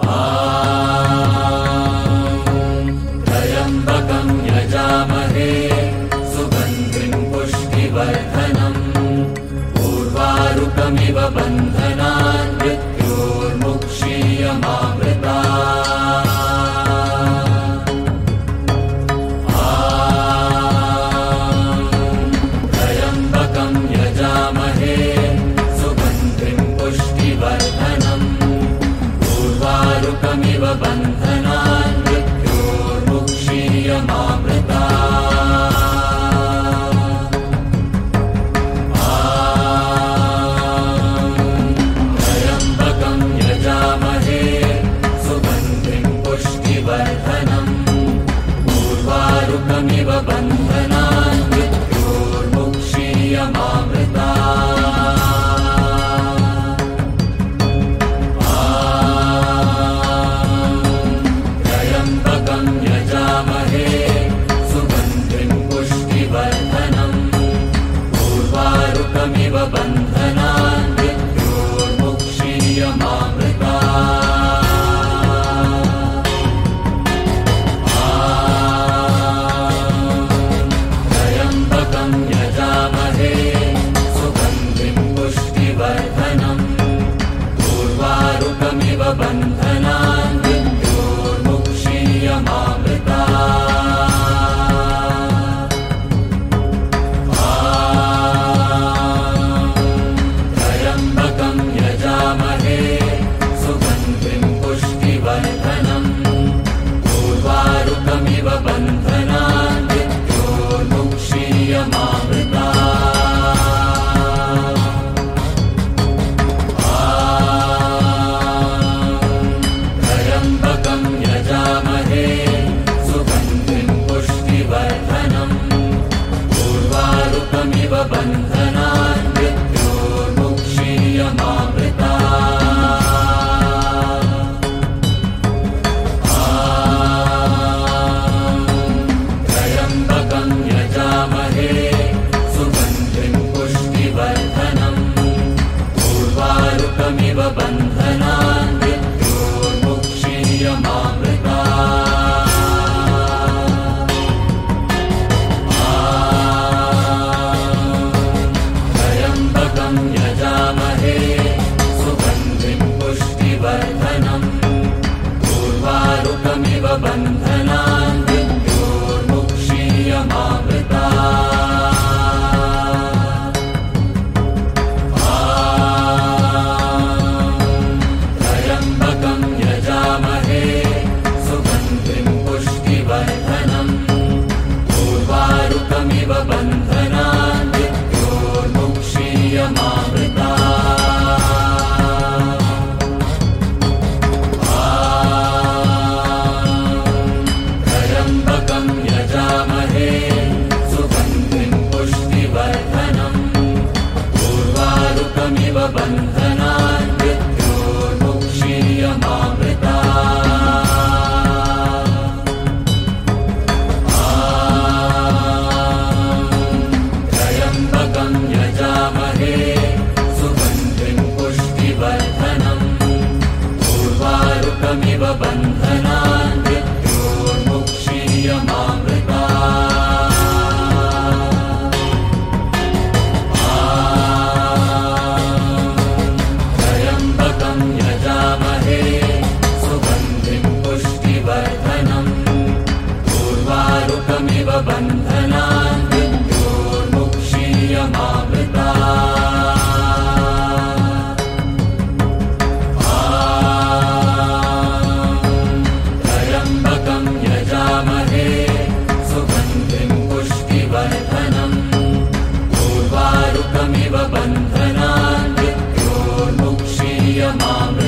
Ah. Mom.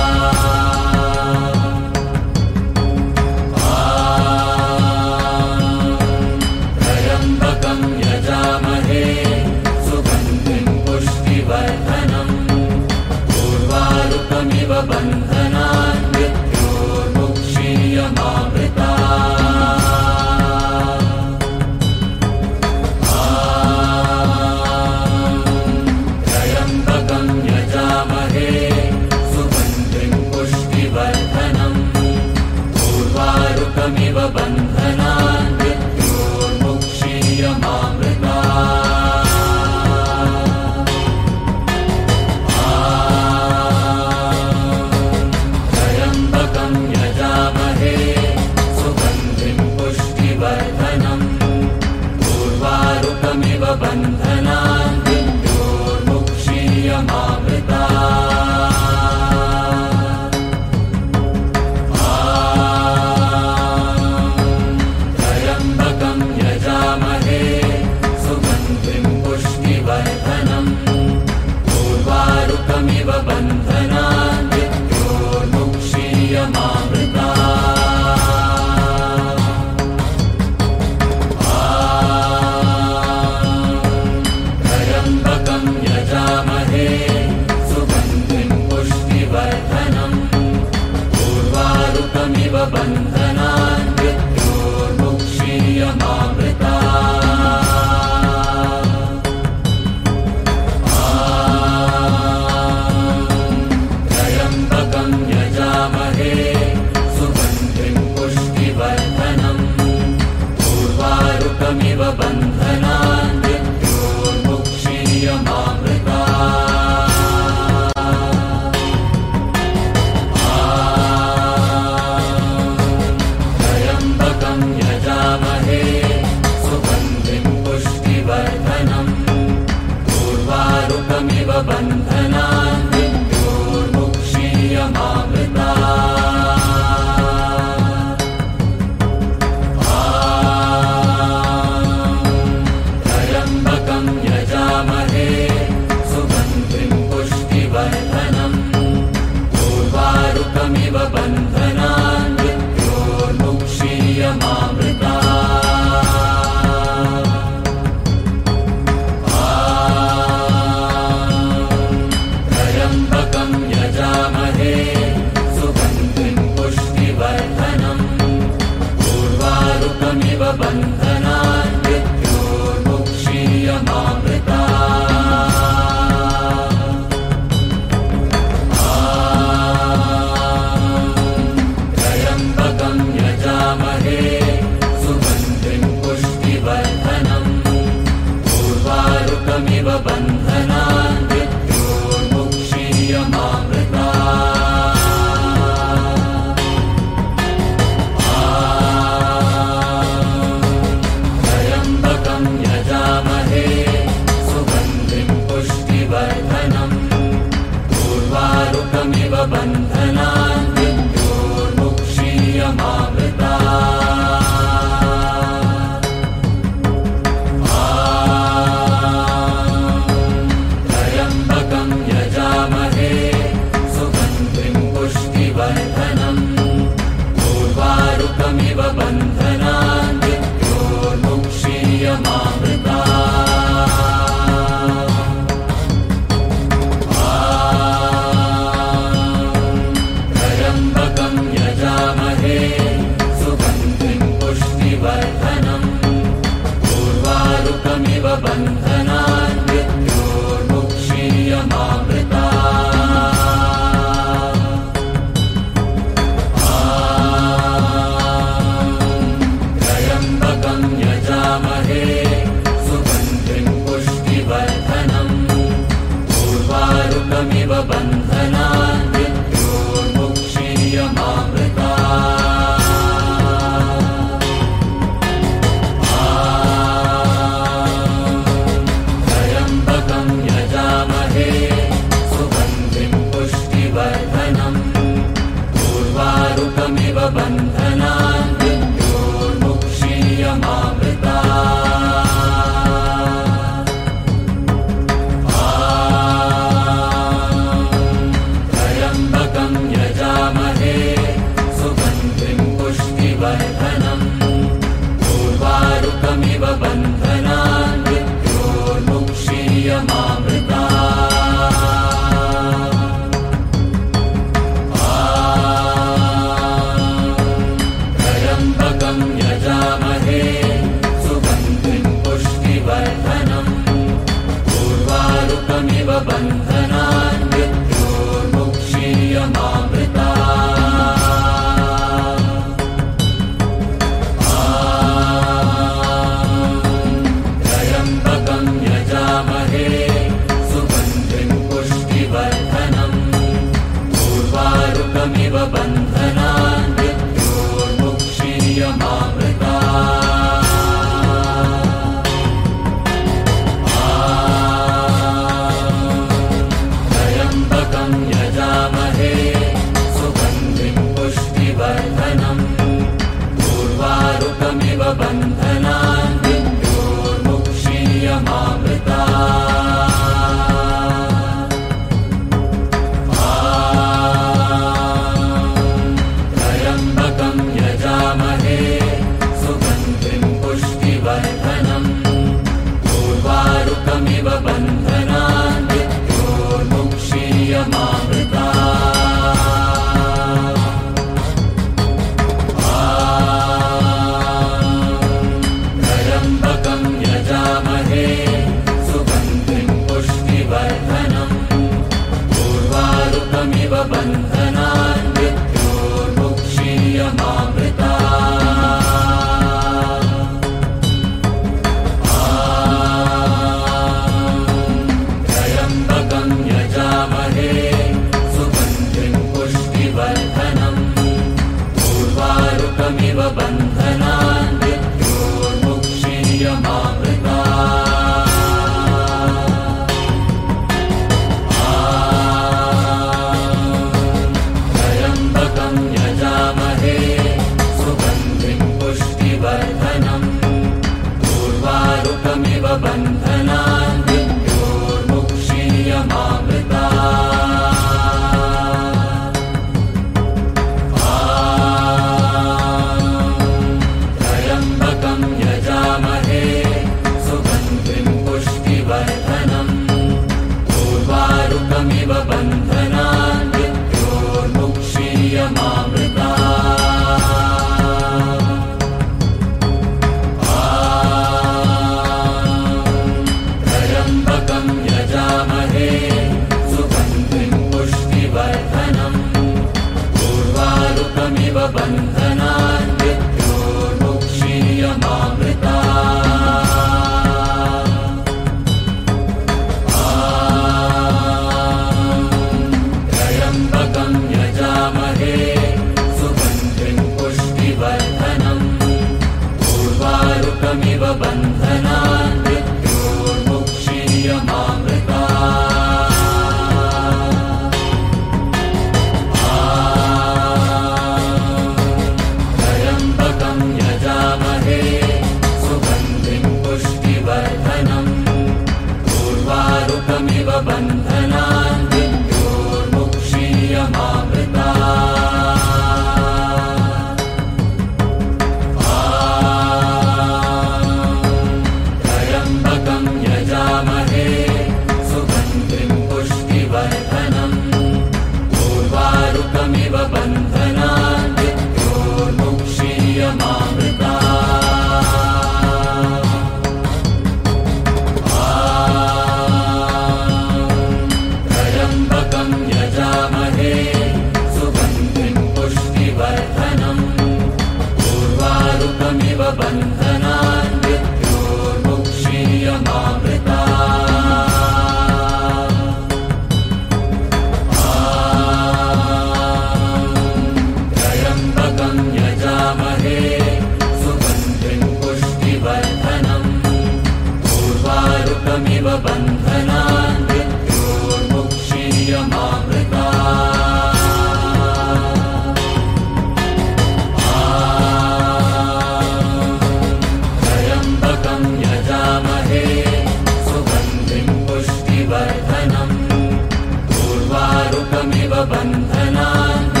बन्धना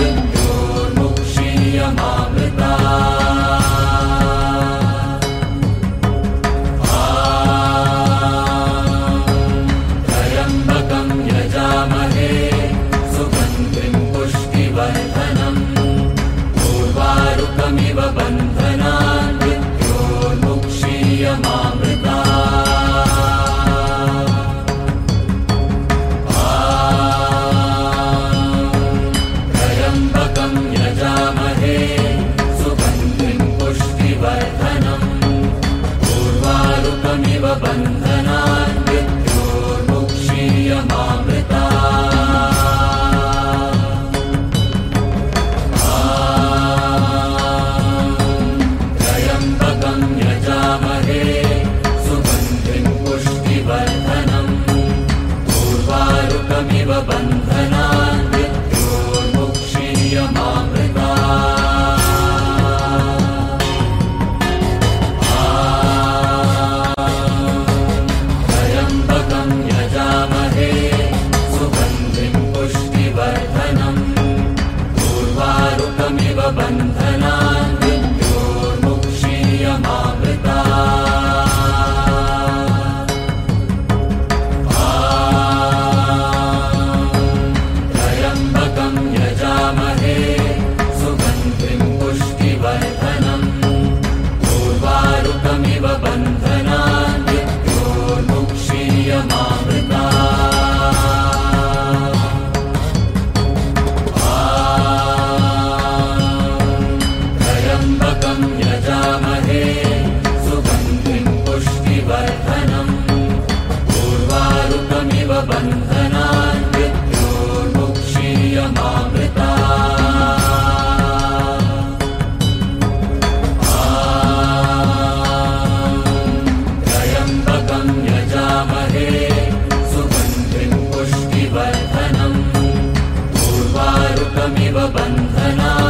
बन्धना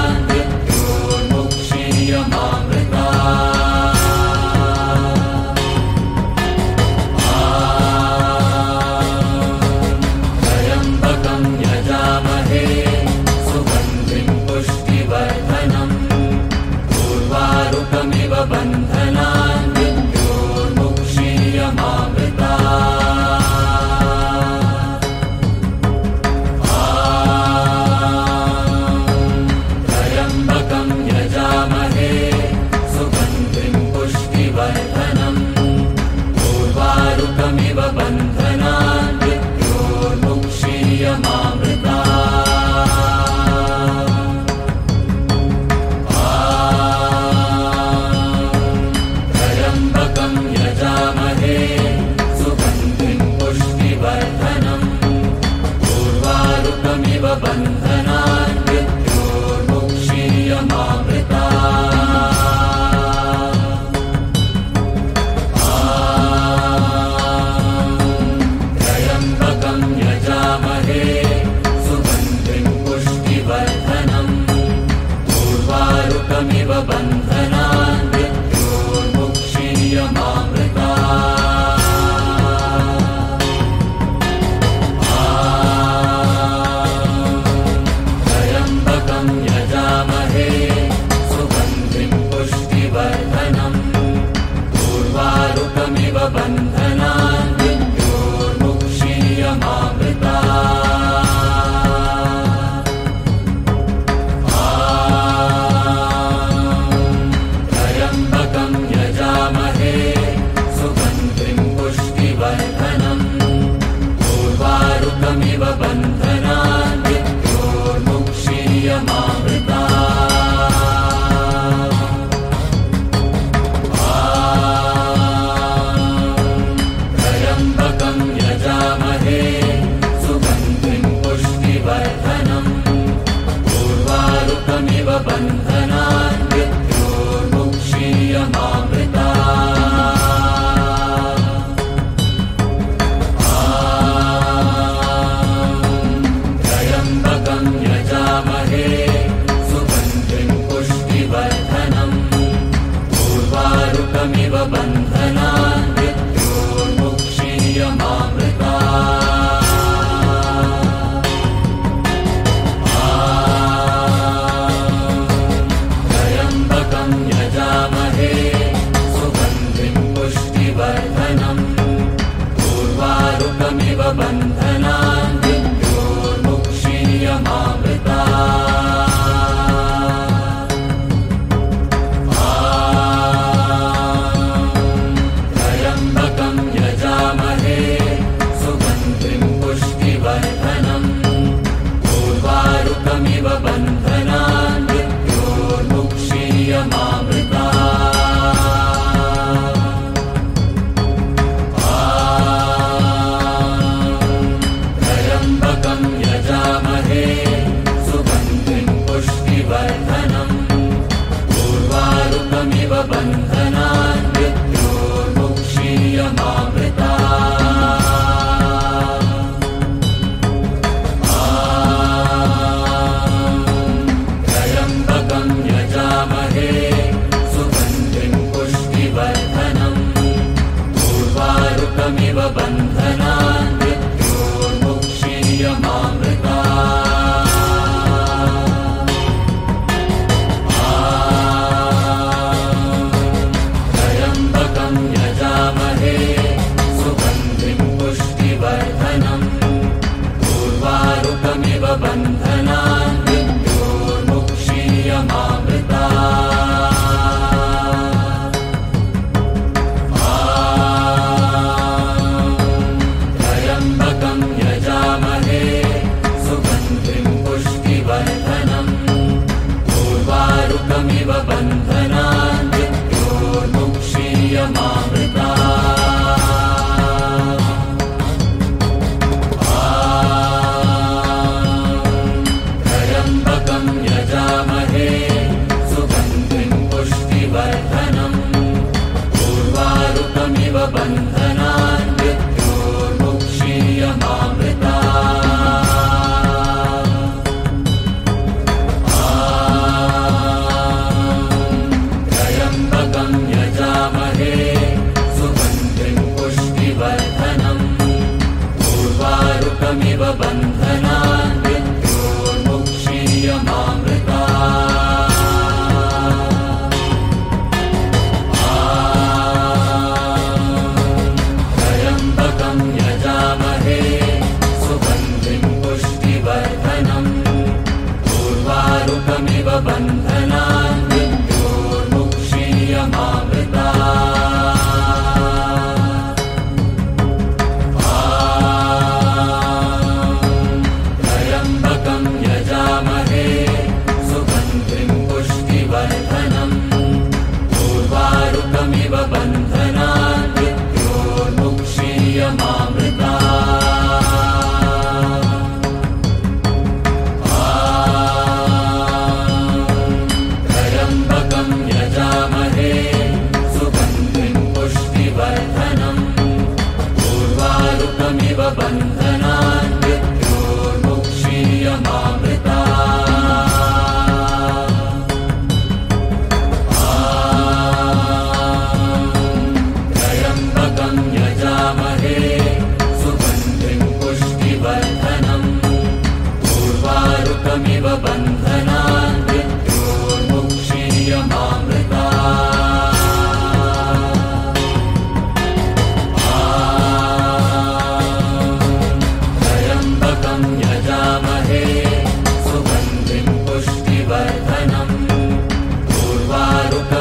मिव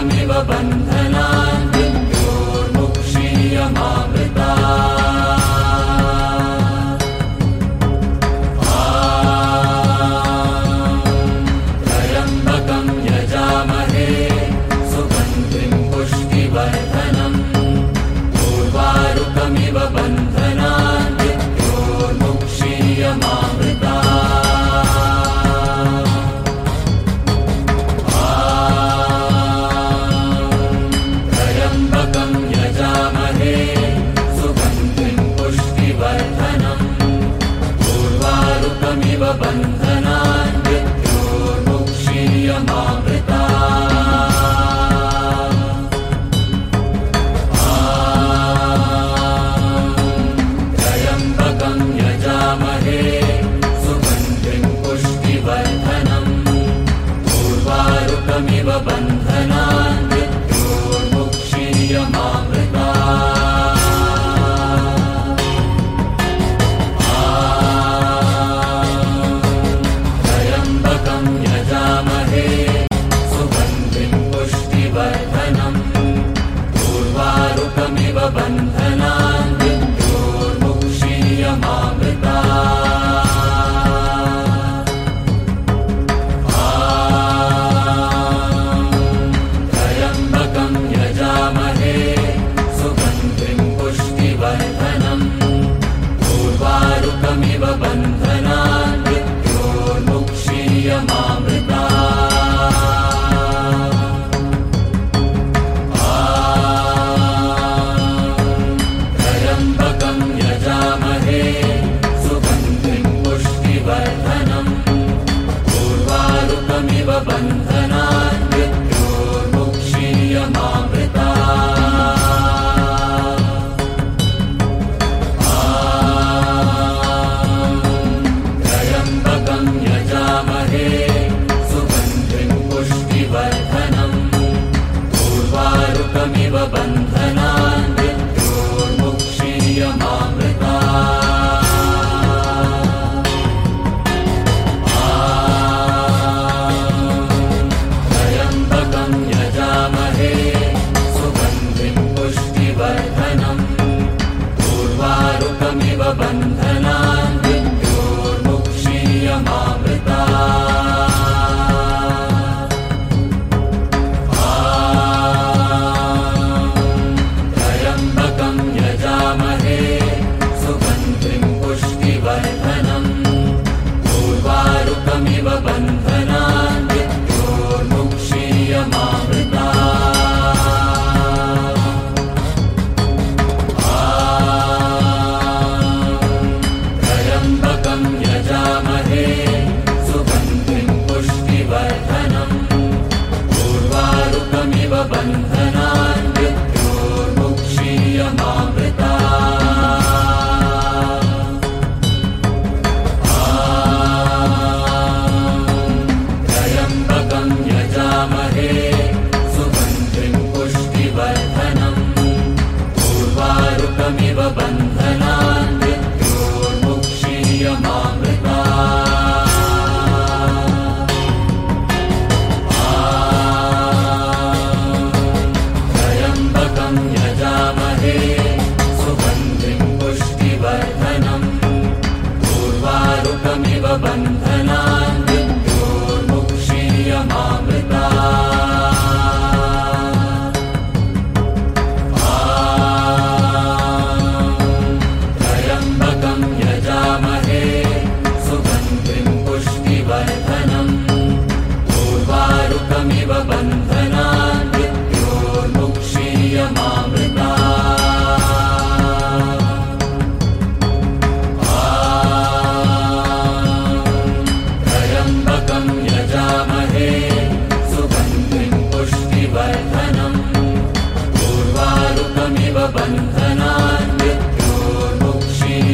पूर्वारुकमिव बन्धनान् i'm Sandhana.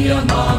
your mom.